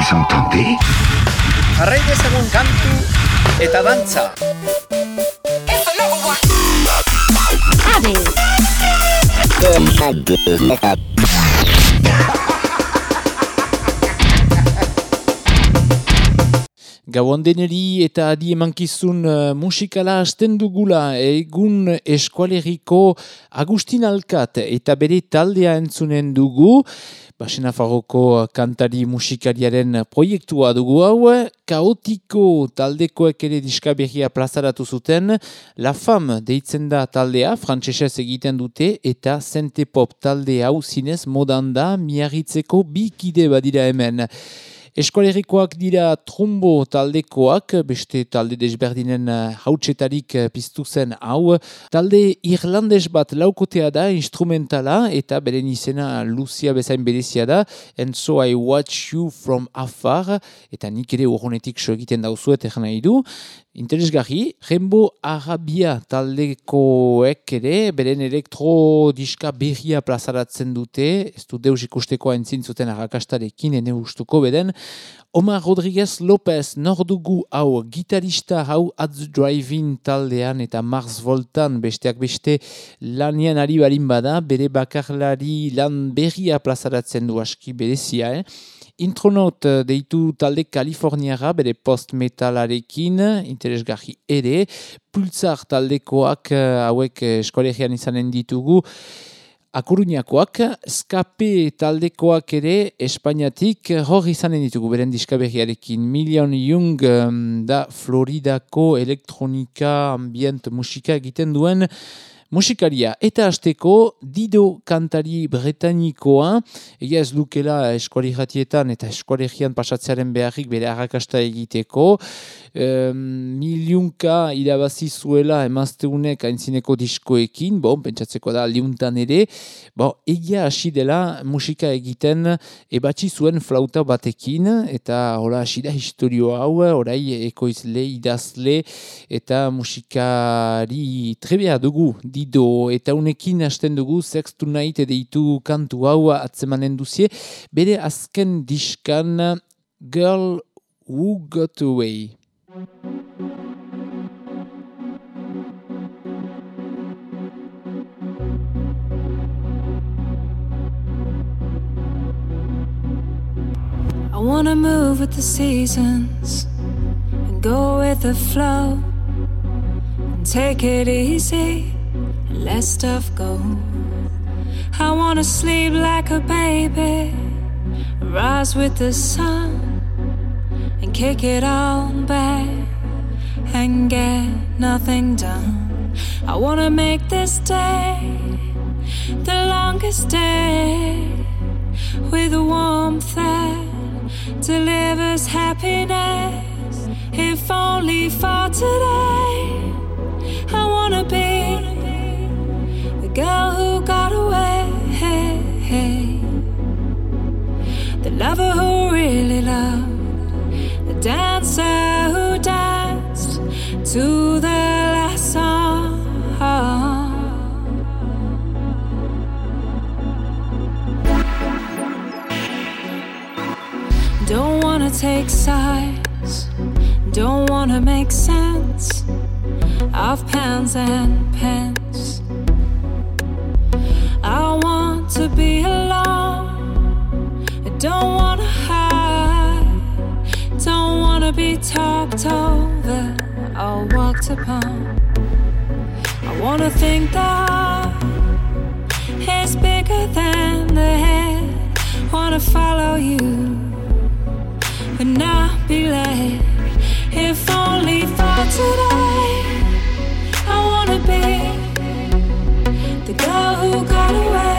Vous entendez Jarrai dezagun kantu eta dantza. Gauan deneri eta adi emankizun uh, musikala hasten dugula egun eskualeriko Agustin Alkat eta bere taldea entzunen dugu. Basena Farroko kantari musikariaren proiektua dugu hau, kaotiko taldekoek ere diskaberria plazaratu zuten, La Fam deitzen da taldea, frantsesez egiten dute, eta Sente Pop talde hau zinez modan da, miarritzeko bikide badira hemen. Eskolerikoak dira trombo taldekoak, beste talde desberdinen eh, hautsetarik eh, piztu zen hau. Talde irlandes bat laukotea da, instrumentala, eta beren izena Lucia bezain berezia da, and so I watch you from afar, eta nik ere urronetik so egiten dauzuet nahi du. Interesgarri, Rembo Arabia taldekoek ere, beren elektro diska berria plazaratzen dute, ez du deus ikusteko hain zuten arrakastarekin, ene ustuko beden. Omar Rodriguez Lopez nordugu hau gitarista hau Adz Driving taldean eta Mars Voltan besteak beste lanian ari barin bada, bere bakarlari lan berria plazaratzen du aski berezia, eh? Intronaut eh, deitu talde Kaliforniara bere post-metalarekin, interesgarri ere. Pulsar taldekoak eh, hauek eh, eskolegian izanen ditugu. Akuruñakoak, skape taldekoak ere Espainiatik hor izanen ditugu beren diskaberriarekin. Million Jung da Floridako elektronika ambient musika egiten duen musikaria. Eta hasteko dido kantari bretanikoa, egia ez lukela eskuali jatietan eta eskuali pasatzearen beharrik bere arrakasta egiteko, um, miliunka irabazi zuela emazteunek aintzineko diskoekin, bon, pentsatzeko da liuntan ere, bon, egia hasi dela musika egiten ebatzi zuen flauta batekin, eta hola hasi da historio hau, orai ekoizle, idazle, eta musikari trebea dugu, dido, eta unekin hasten dugu, sex tonight deitu kantu hau atzemanen duzie, bere azken diskan Girl Who Got Away. I wanna move with the seasons and go with the flow and take it easy let stuff go. I wanna sleep like a baby, rise with the sun and kick it all back and get nothing done. I wanna make this day the longest day with a warmth that delivers happiness. If only for today, I wanna be girl who got away, the lover who really loved the dancer who danced to the last song. Don't wanna take sides, don't wanna make sense of pens and pens. To be alone, I don't wanna hide, don't wanna be talked over or walked upon. I wanna think that it's bigger than the head. Wanna follow you, but not be led. If only for today, I wanna be the girl who got away,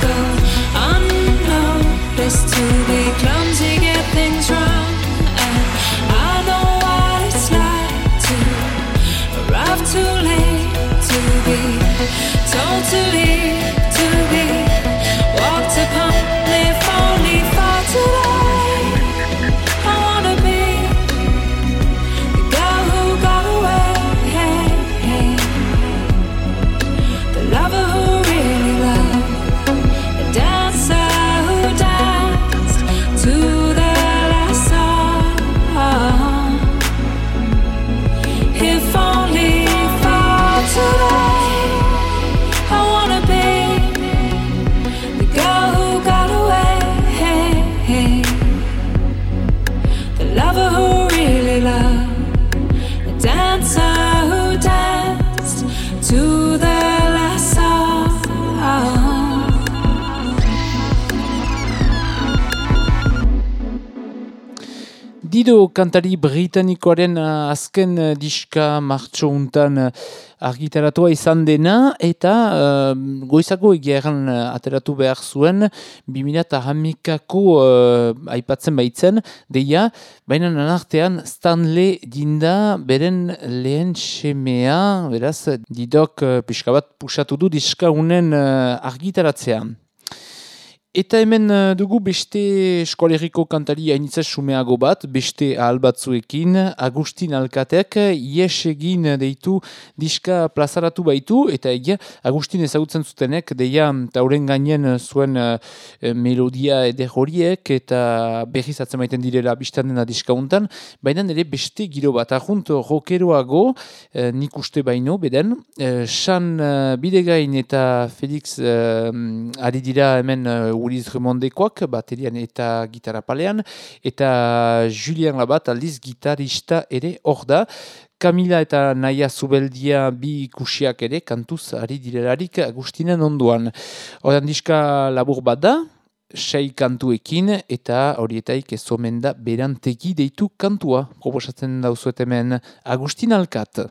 go unnoticed, to be Dido kantari britanikoaren uh, azken uh, diska martxo untan uh, argitaratua izan dena eta uh, goizako egeran ateratu behar zuen 2000 hamikako uh, aipatzen baitzen deia, baina nanartean Stanley dinda beren lehen semea, beraz, didok uh, pixka bat pusatu du diska unen uh, argitaratzean. Eta hemen uh, dugu beste eskoleriko kantari hainitza sumeago bat, beste ahal batzuekin, Agustin Alkatek, ies egin deitu diska plazaratu baitu, eta egia Agustin ezagutzen zutenek, deia tauren gainen zuen uh, melodia eder horiek, eta berriz atzemaiten direla biztan dena diska untan, baina nire beste giro bat, ahunt rokeroago, uh, nik uste baino, beden, uh, San uh, Bidegain eta Felix uh, ari dira hemen Uliz Remondekoak, baterian eta gitarra palean, eta Julian Labat aldiz gitarista ere hor da. Kamila eta Naia Zubeldia bi ikusiak ere, kantuz ari direlarik Agustinen onduan. Horan diska labur bat da, sei kantuekin eta horietaik ez omen da berantegi deitu kantua. Proposatzen dauzuet hemen Agustin Alkat.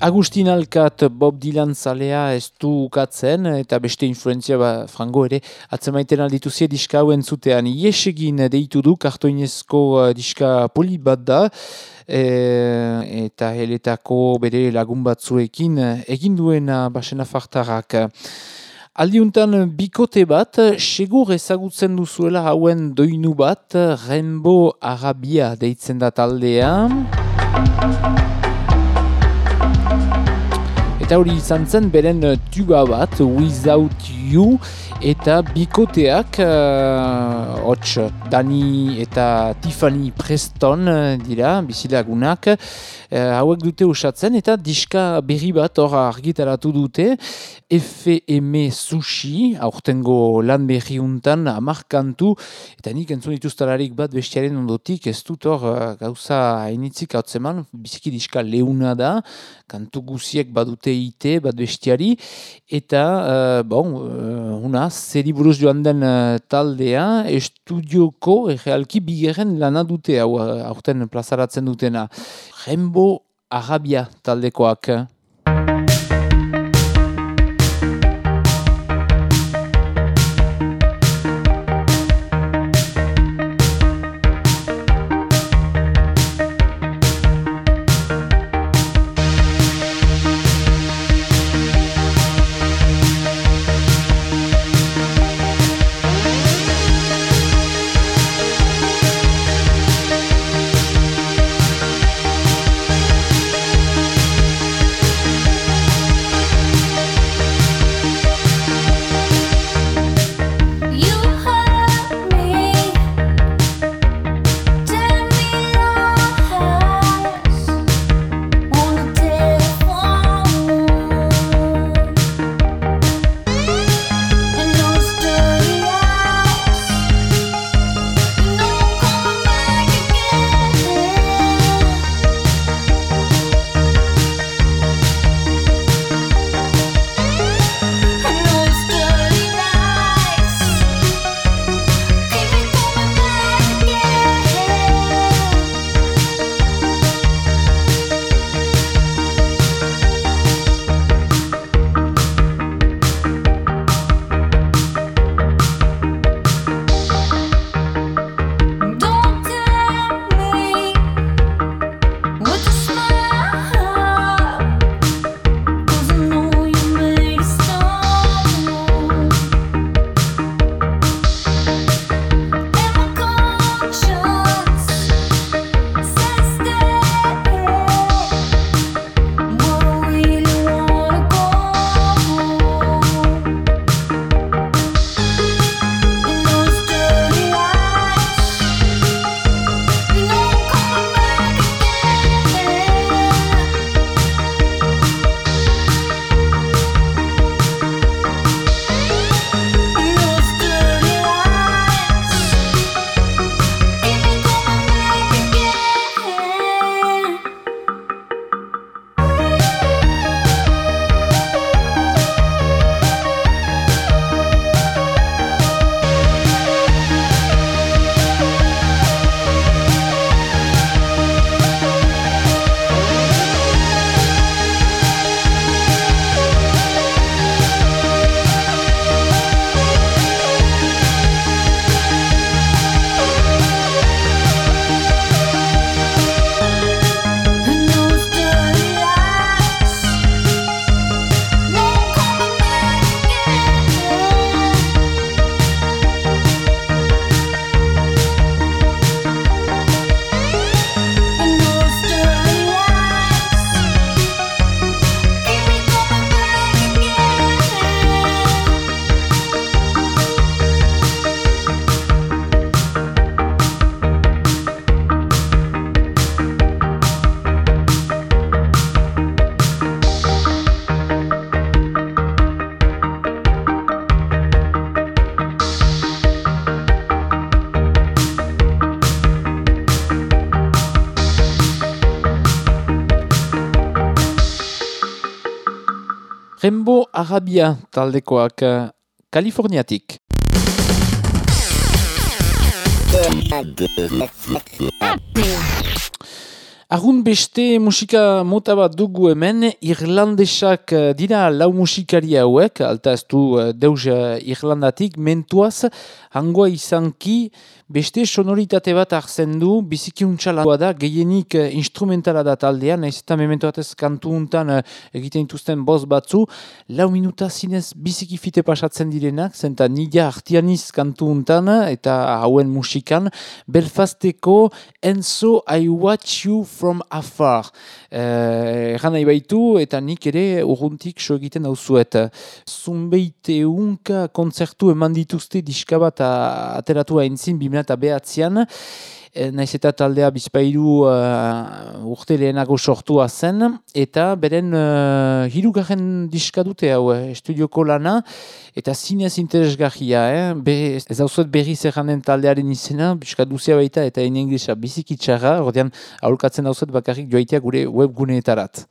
Agustin Alkat Bob Dylan zalea ez du ukatzen eta beste influenzia ba, frango ere atzemaiten alditu zie diska hauen zutean iesegin deitu du kartoinezko uh, diska poli bat da e, eta heletako bere lagun batzuekin egin duena basena fartarak. Aldiuntan bikote bat, segur ezagutzen duzuela hauen doinu bat, Rembo Arabia deitzen da taldea. Eta hori izan zen beren tuba bat, Without You, eta bikoteak, uh, Dani eta Tiffany Preston dira, bizilagunak, uh, hauek dute usatzen, eta diska berri bat hor argitaratu dute, FM Sushi, aurtengo lan berri untan, amarkantu, eta nik entzun dituztalarik bat bestiaren ondotik, ez dut hor uh, gauza hainitzik hau zeman, biziki diska leuna da, kantu guziek badute ite, bat bestiari, eta, uh, bon, uh, una, zeri buruz joan den uh, taldea, estudioko, errealki, bigerren lana dute, hau, aurten plazaratzen dutena. Rembo Arabia taldekoak. Arabia taldekoak uh, Kaliforniatik. Argun beste musika mota bat dugu hemen, irlandesak eh, dira lau musikari hauek, alta ez du eh, deus eh, irlandatik, mentuaz, hangoa izanki, beste sonoritate bat hartzen du, biziki da, gehienik instrumentala da taldean, nahiz eta memento batez kantu untan egiten dituzten boz batzu, lau minuta zinez biziki fite pasatzen direnak, zenta nila artianiz kantu untan, eta hauen musikan, Belfasteko Enzo I Watch You from afar. Eh, Egan nahi baitu eta nik ere urruntik so egiten dauzuet. Zunbeite unka kontzertu eman dituzte diskabat ateratu haintzin bimena eta behatzean. Eh, naiz eta taldea bizpairu uh, urte lehenago sortua zen, eta beren uh, hirugarren diska dute hau estudioko lana, eta zinez interesgarria, eh? Be, ez hau zuet berri zerranen taldearen izena, biska duzea baita eta en inglesa bizikitxarra, ordean aurkatzen hau zuet bakarrik joaitea gure webguneetarat.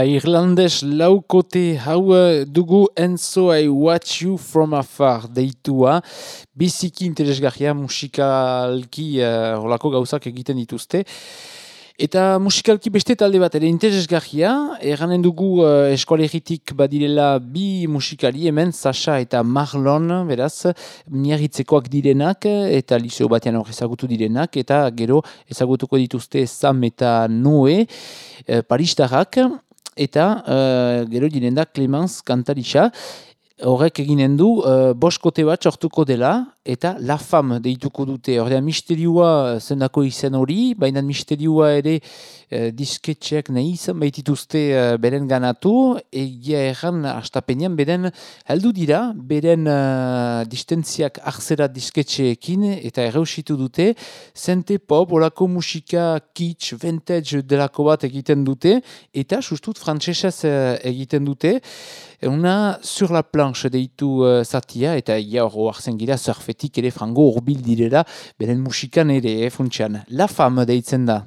Ala, irlandes laukote hau eh, dugu Enzo I Watch You From Afar deitua. Biziki interesgarria musikalki uh, holako gauzak egiten dituzte. Eta musikalki beste talde bat ere interesgarria, erranen dugu uh, eskualeritik badirela bi musikali hemen, Sasha eta Marlon, beraz, miarritzekoak direnak, eta liseo batean hor ezagutu direnak, eta gero ezagutuko dituzte Sam eta Noe, uh, paristarrak, eta uh, gero direnda Clemens Kantarisa, horrek eginen du, uh, boskote bat sortuko dela, eta La Fam deituko dute. Ordea misterioa zendako izen hori, baina misterioa ere uh, disketxeak nahi izan baitituzte uh, beren ganatu, egia erran astapenean beren heldu dira, beren uh, distentziak arzera disketxeekin, eta erreusitu dute, zente pop, orako musika kitsch, vintage delako bat egiten dute, eta sustut frantsesez uh, egiten dute, Una sur la planche deitu uh, zatia, eta ia hor arzen gira surfetik ere frango urbil direla, beren musikan ere, eh, funtsian. La fam deitzen da.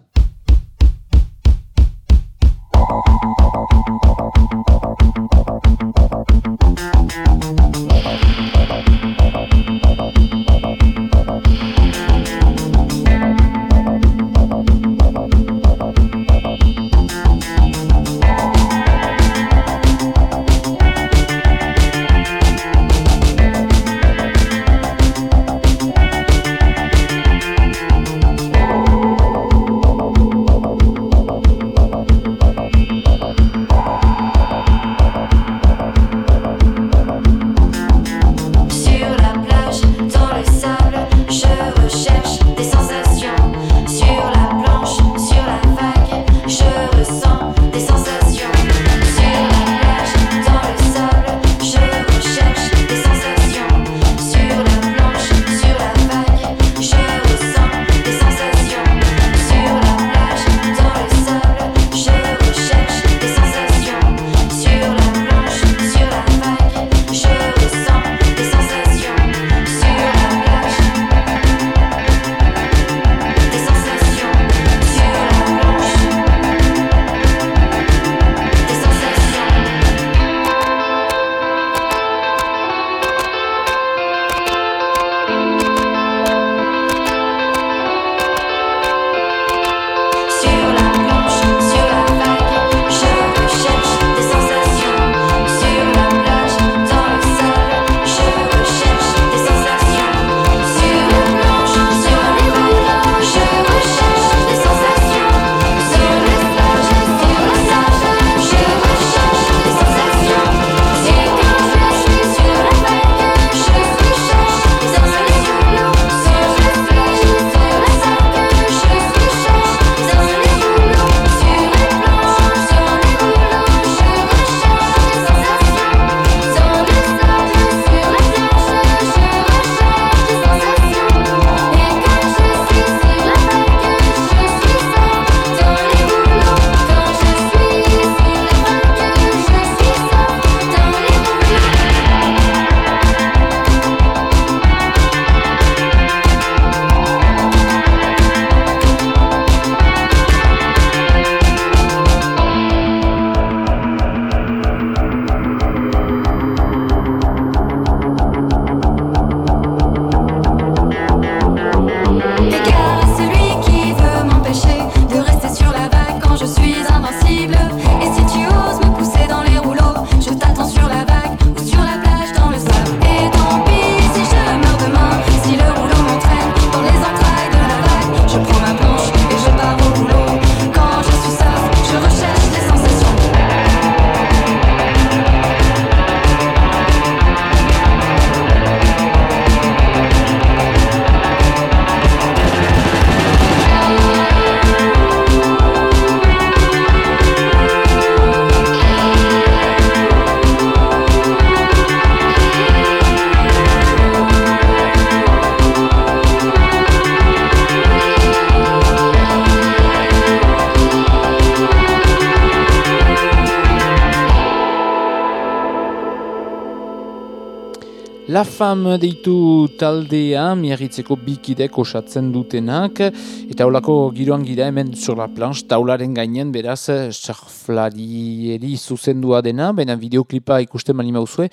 La Fam deitu taldea, miarritzeko bikidek osatzen dutenak, eta holako giroan gira hemen sur la taularen gainen, beraz, sarflarieri zuzendua dena, baina videoklipa ikusten mani mauzue,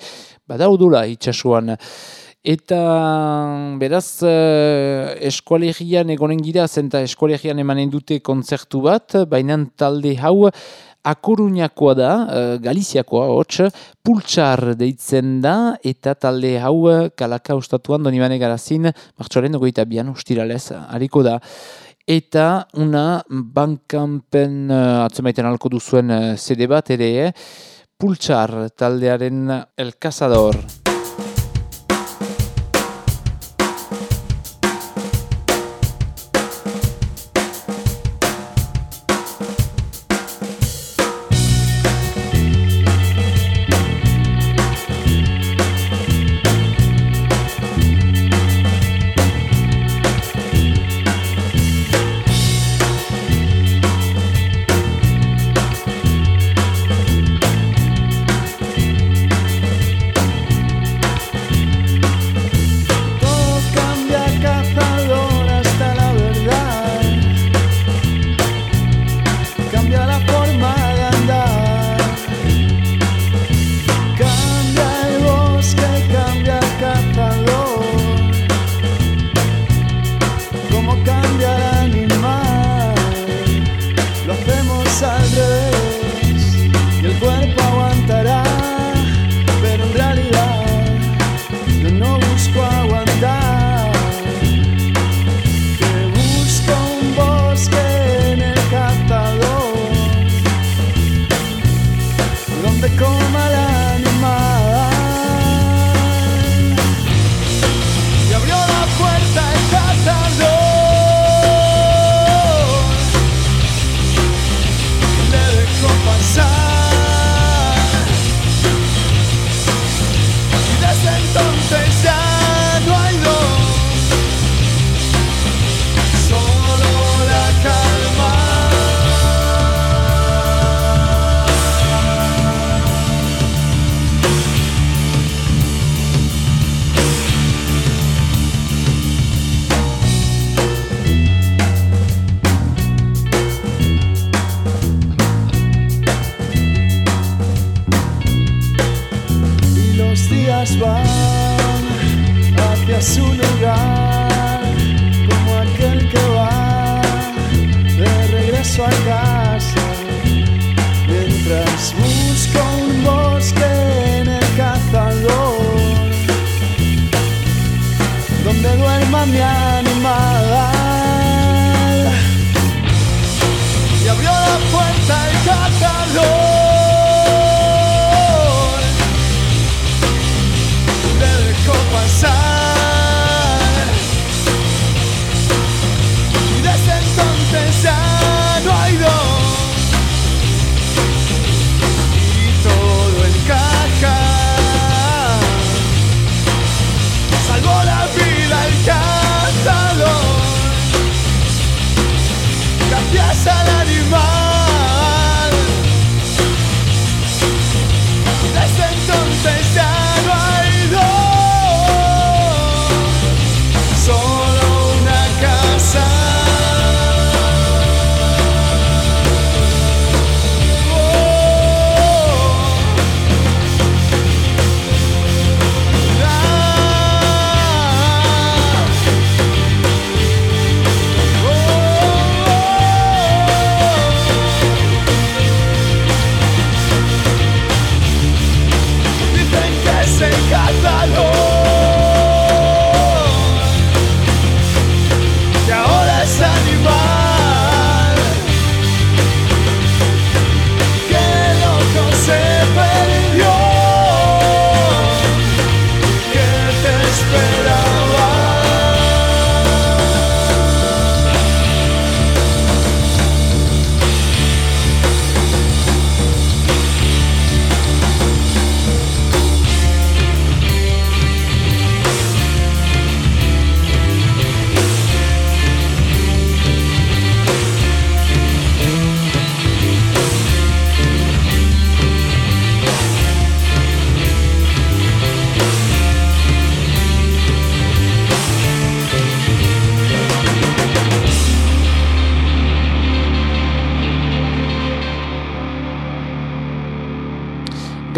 bada odula itxasuan. Eta beraz, eh, eskualegian egonen gira, zenta eskualegian emanen dute kontzertu bat, baina talde hau, Akoruñakoa da, uh, Galiziakoa, hotx, pultsar deitzen da, eta talde hau eh, kalaka ustatuan donibane garazin, martxoaren ogoita bian ustiralez, hariko da. Eta una bankampen uh, atzemaiten alko duzuen uh, zede bat ere, pultsar taldearen El Cazador.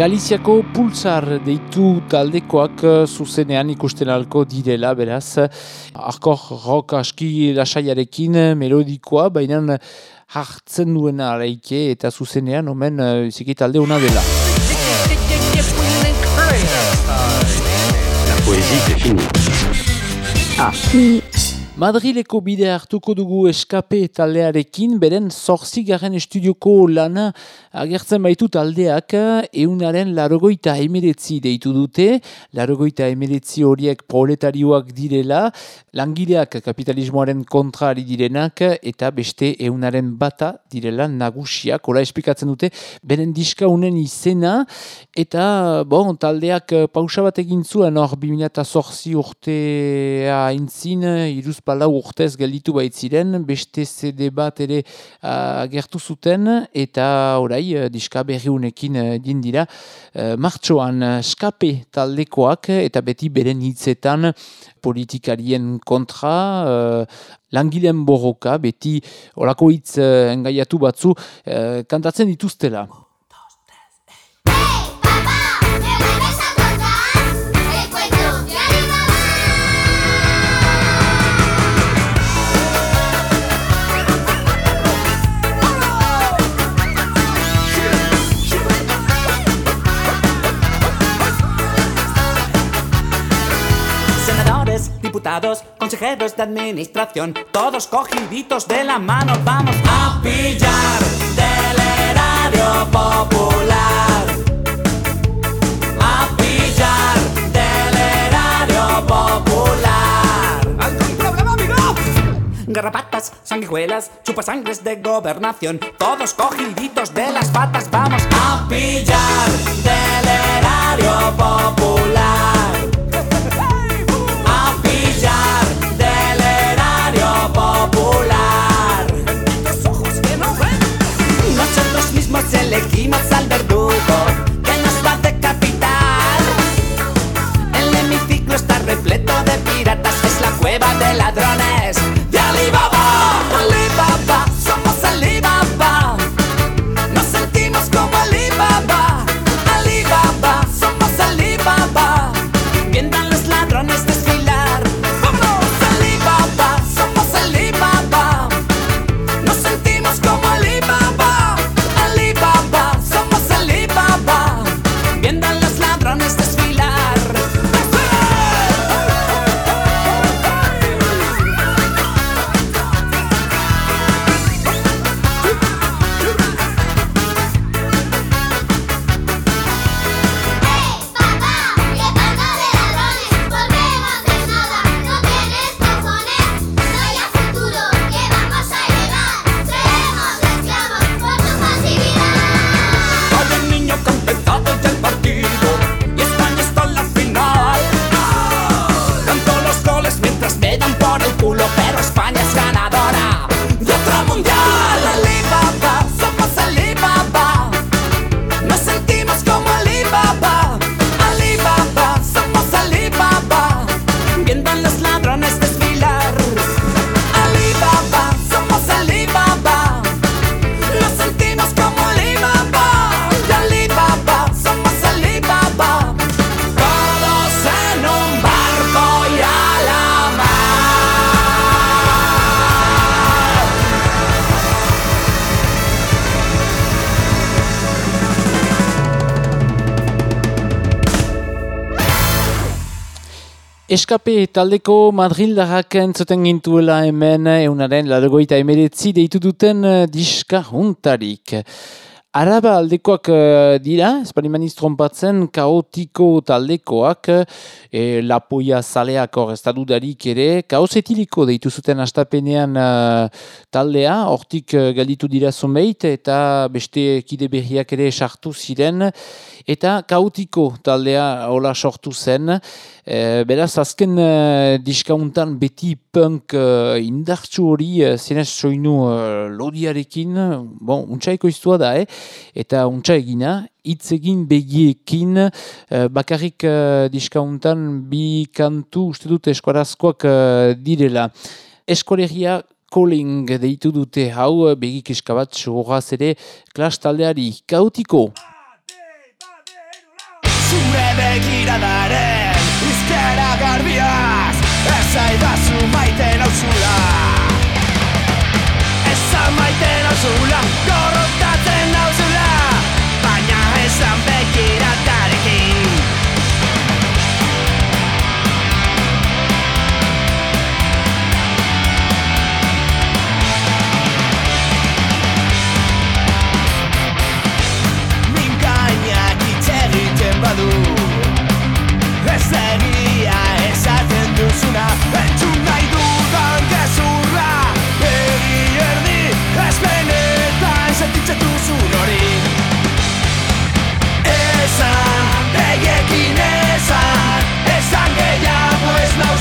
Galiziako pulsar deitu taldekoak eh, zuzenean ikusten alko direla, beraz. Arkor rock aski lasaiarekin melodikoa, baina hartzen duena araike eta zuzenean omen uh, ziki talde una dela. La poésie c'est fini. Ah. Madrileko bide hartuko dugu eskape taldearekin, beren zorzigarren estudioko lana agertzen baitu taldeak eunaren larogoita emeretzi deitu dute, larogoita emeretzi horiek proletarioak direla, langileak kapitalismoaren kontrari direnak eta beste eunaren bata direla nagusiak, ora esplikatzen dute, beren diska unen izena, eta bon, taldeak pausa bat zuen hor 2008 urtea intzin, iruz palau urtez gelditu baitziren, beste CD bat ere agertu zuten, eta orai, uh, diska berriunekin uh, dindira, uh, martxoan skape taldekoak, eta beti beren hitzetan politikarien kontra, uh, langileen borroka, beti orako hitz engaiatu batzu, kantatzen dituztela. Consejeros de administración, todos cogiditos de la mano, vamos a pillar del erario popular. A pillar del erario popular. ¿Algún problema, amigo? Garrapatas, sanguijuelas, chupasangres de gobernación, todos cogiditos de las patas, vamos a pillar del erario popular. Elegimos al verdugo que nos va a decapitar. El hemiciclo está repleto de piratas, es la cueva de ladrones Eskape taldeko Madrildarrak entzuten gintuela hemen eunaren largoita emeretzi deitu duten eh, diska juntarik. Araba aldekoak eh, dira, espaniman trompatzen, kaotiko taldekoak, e, lapoia zaleak hor ez dudarik ere, kaosetiliko deitu zuten astapenean eh, taldea, hortik uh, galditu dira zumeit, eta beste kide berriak ere sartu ziren, eta kaotiko taldea hola sortu zen, e, beraz azken uh, diskauntan beti punk uh, indartsu hori uh, zenez soinu uh, lodiarekin, bon, untsaiko iztua da, eh? Eta untsa egina, hitz egin begiekin, uh, bakarrik uh, diskauntan bi kantu uste dut eskuarazkoak uh, direla. Eskolegia calling deitu dute hau, begik eskabat, horaz ere, klas taldeari, kautiko! Zure begiradaren izkera garbiaz Ez aidazu maite nauzula Esan maite nauzula Gorrotatzen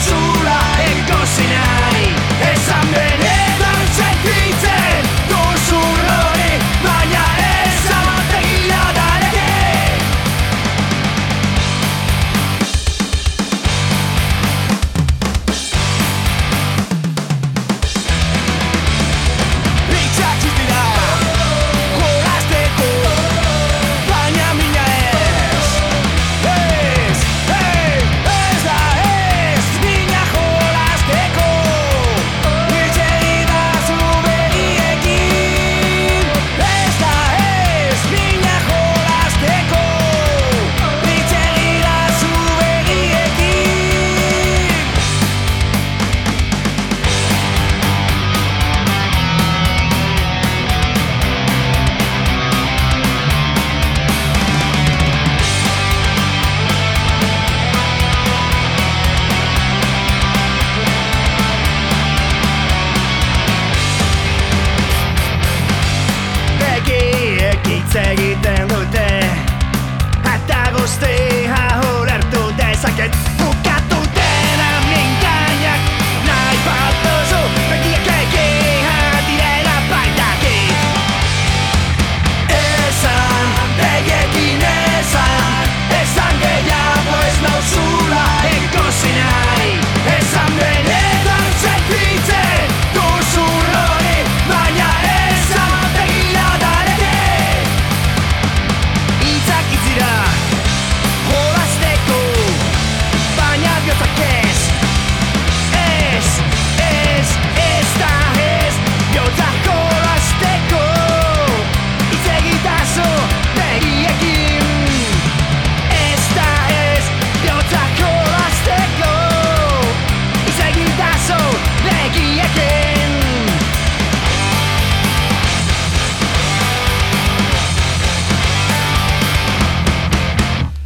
to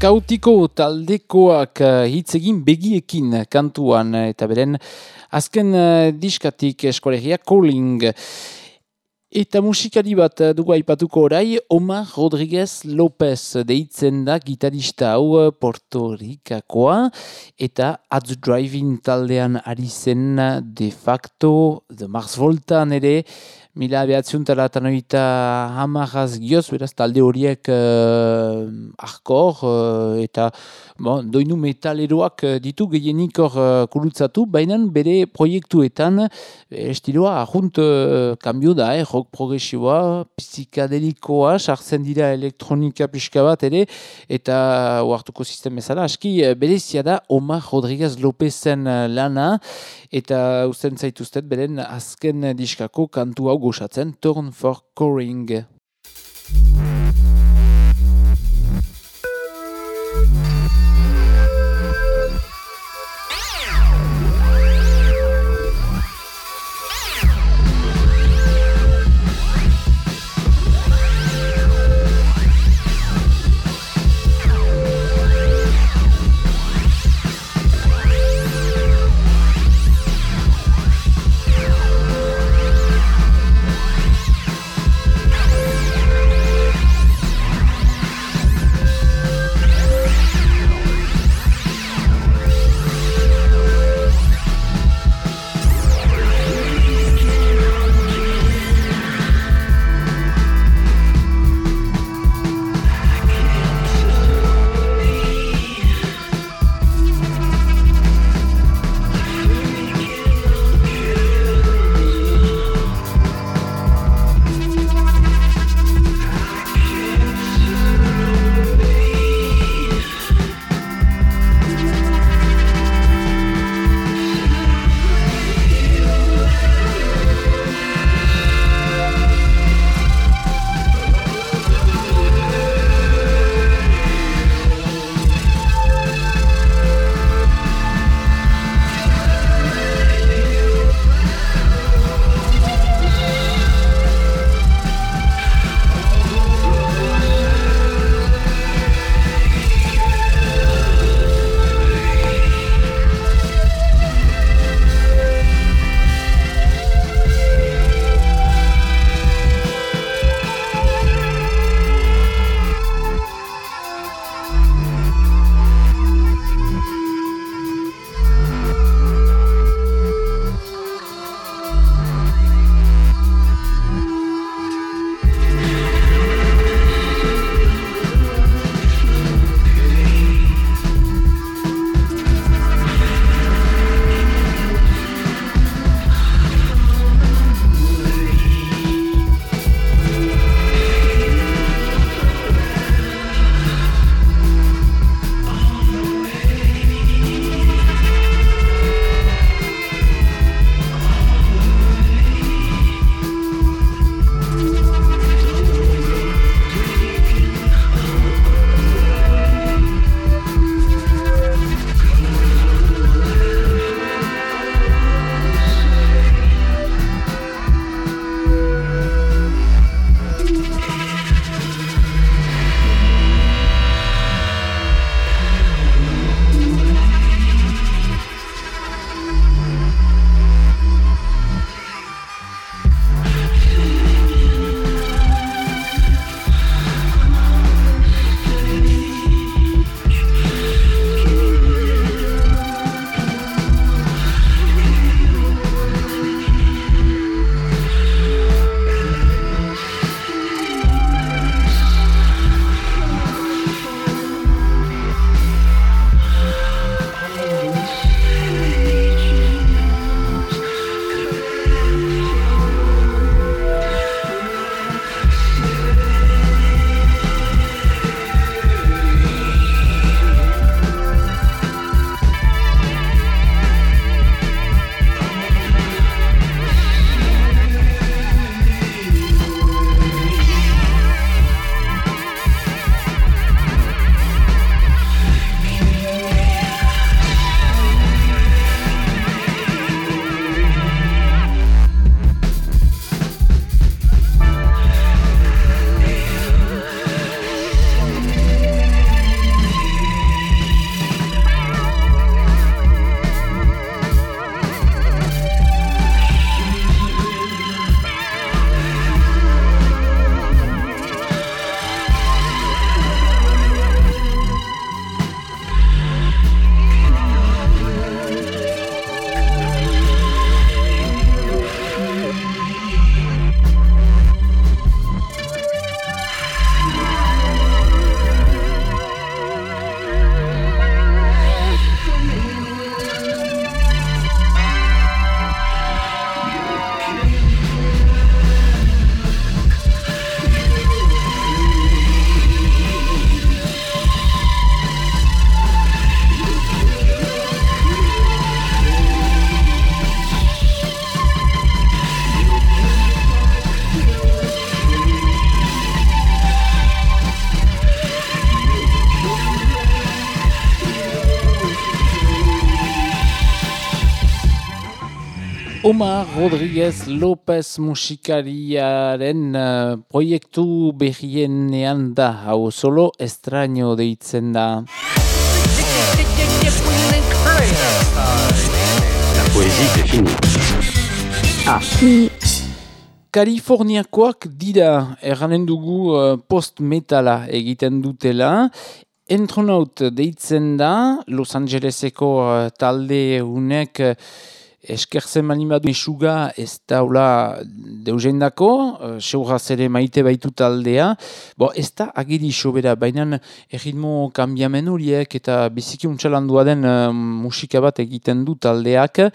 Kautiko taldekoak eh, hitz egin begiekin kantuan eh, eta beren azken eh, diskatik eskolegia Calling. Eta musikari bat dugu aipatuko orai, Omar Rodriguez Lopez deitzen da gitarista hau Porto Ricakoa eta Adz Driving taldean ari zen de facto, de Mars Voltan ere, mila behatziun talatan oita hamarraz gioz, beraz talde horiek uh, arkor eh, eta bon, doinu metaleroak eh, ditu gehienik hor uh, kurutzatu, baina bere proiektuetan eh, estiloa ahunt uh, kambio da, eh, rock progresiboa, psikadelikoa, sartzen dira elektronika pixka bat ere, eta uartuko sistem bezala, aski eh, berezia da Omar Rodriguez Lopezen eh, lana, eta usten zaituztet beren azken diskako kantu hau goxatzen, Turn for Coring. Omar Rodriguez López musikariaren uh, proiektu berrienean da, hau solo estraño deitzen da. La poésie, c'est fini. Kaliforniakoak dira erranen dugu uh, post-metala egiten dutela. Entronaut deitzen da, Los Angeleseko uh, talde unek uh, eskerzen manimadu esuga ez daula deuzendako, uh, seuraz ere maite baitu taldea. Bo, ez da agiri sobera, baina erritmo kanbiamen horiek eta biziki untxalandua den uh, musika bat egiten du taldeak.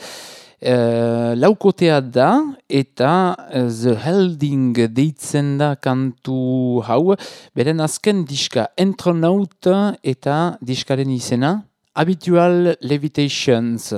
Uh, laukotea da eta uh, The Helding deitzen da kantu hau, beren azken diska Entronaut eta diskaren izena Habitual Levitations.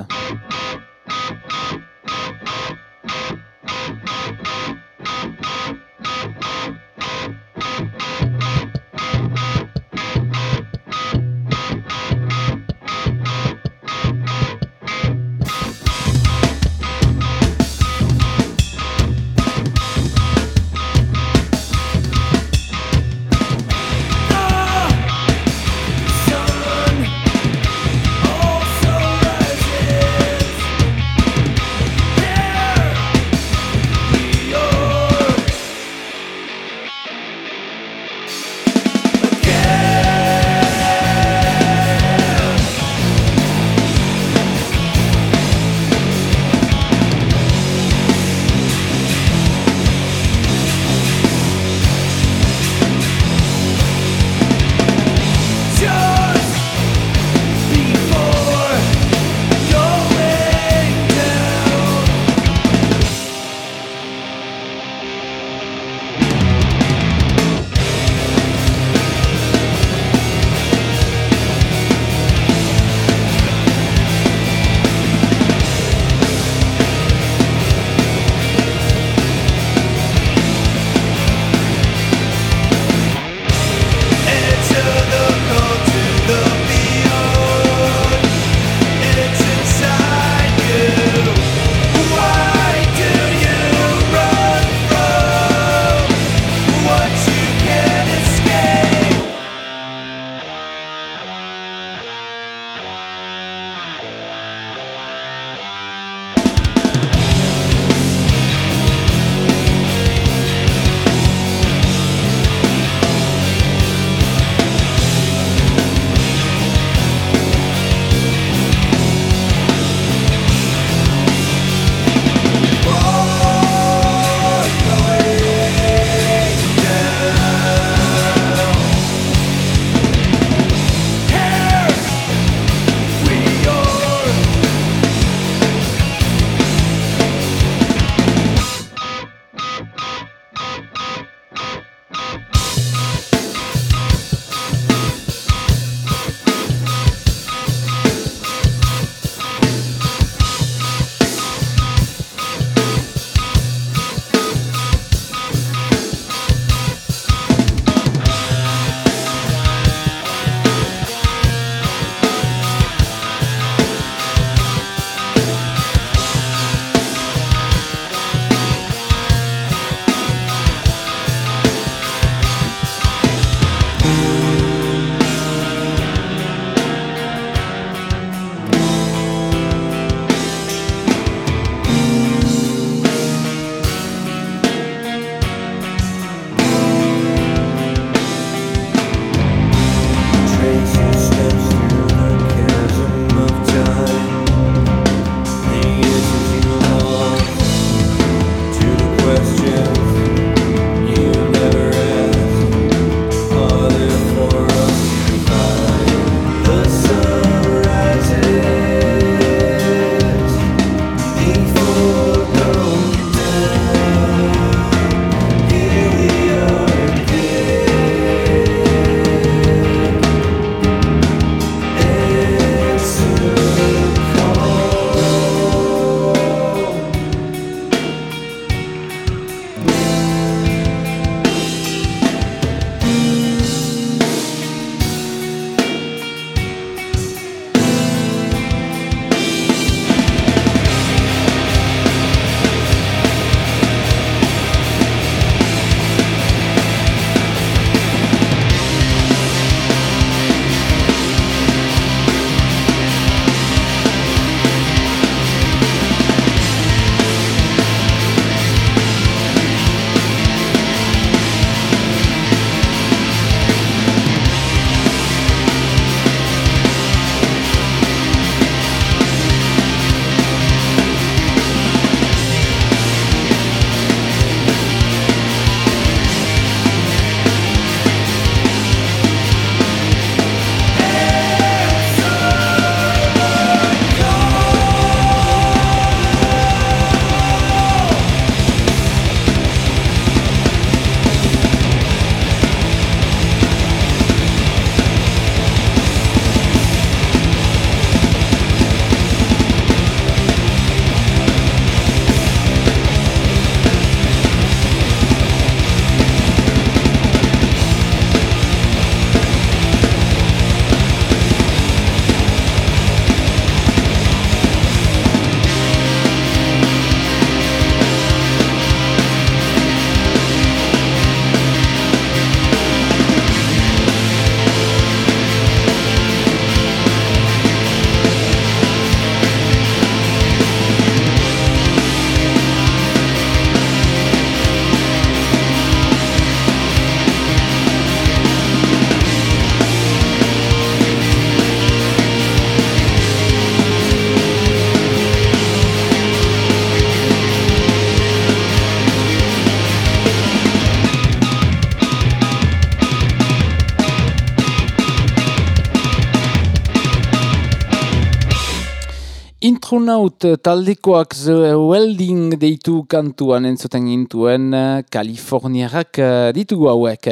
Astronaut taldekoak The Welding deitu kantuan entzuten gintuen eh, Kaliforniarrak eh, ditugu hauek.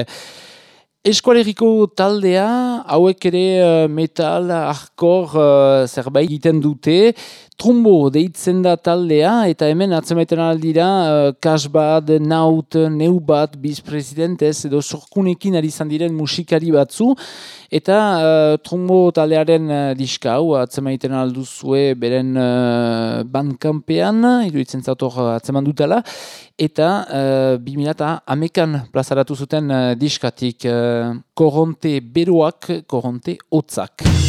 Eskualeriko taldea, hauek ere eh, metal, hardcore zerbait egiten dute, Trumbo deitzen da taldea, eta hemen atzemaiten aldira uh, kasbat, naut, neubat, bizpresidentez, edo sorkunekin ari izan diren musikari batzu, eta uh, Trumbo taldearen uh, diska hau atzemaiten alduzue beren uh, bandkampean, iruditzen zautor atzeman dutela, eta uh, 2000 amekan plazaratu zuten uh, diskatik uh, koronte beroak, koronte otzak.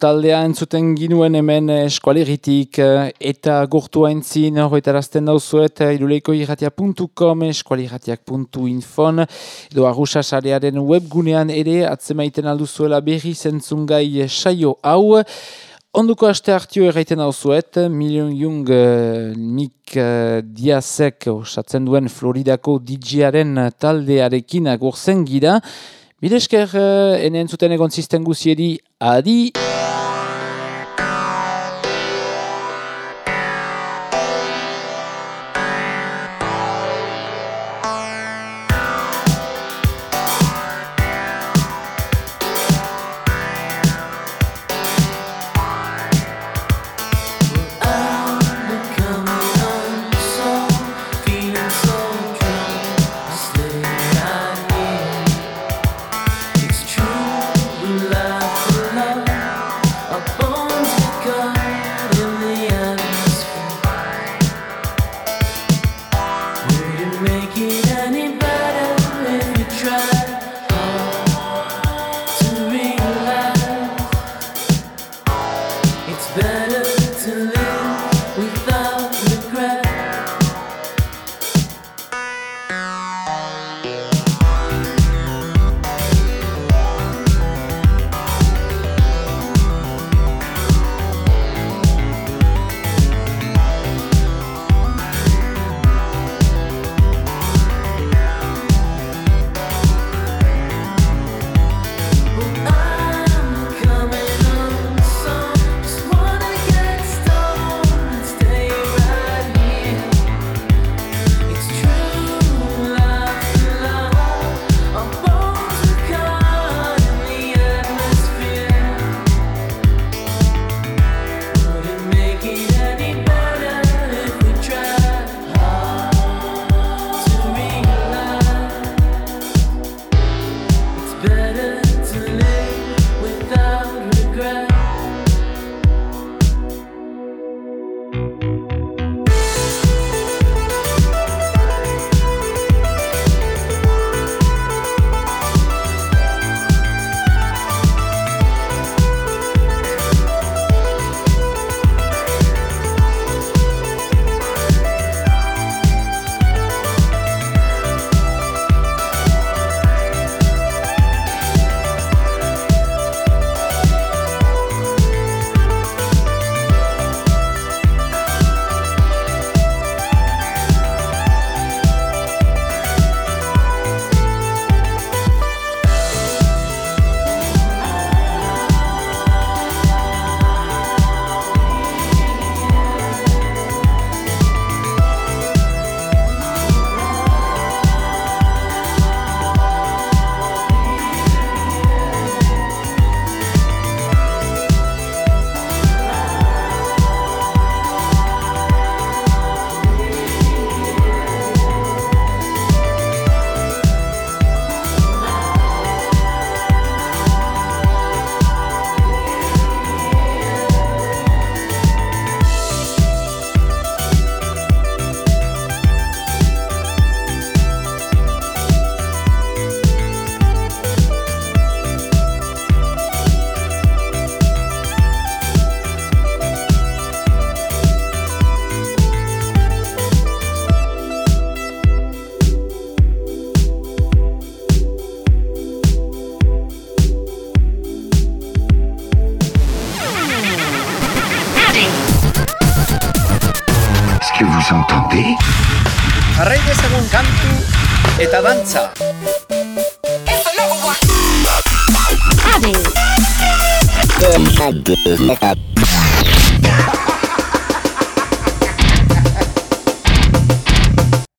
Taldea entzuten ginuen hemen eskualeritik eh, eta gortu haintzin horretarazten dauzuet eh, iruleiko irratia.com eskualiratiak.infon edo arruxa sarearen webgunean ere atzemaiten alduzuela berri zentzungai saio hau Onduko aste hartio erraiten hau zuet, Milion Jung uh, Nik uh, Diazek osatzen duen Floridako DJaren taldearekin agurzen gira. Bidesker, uh, enen zuten egon zisten guzieri, adi!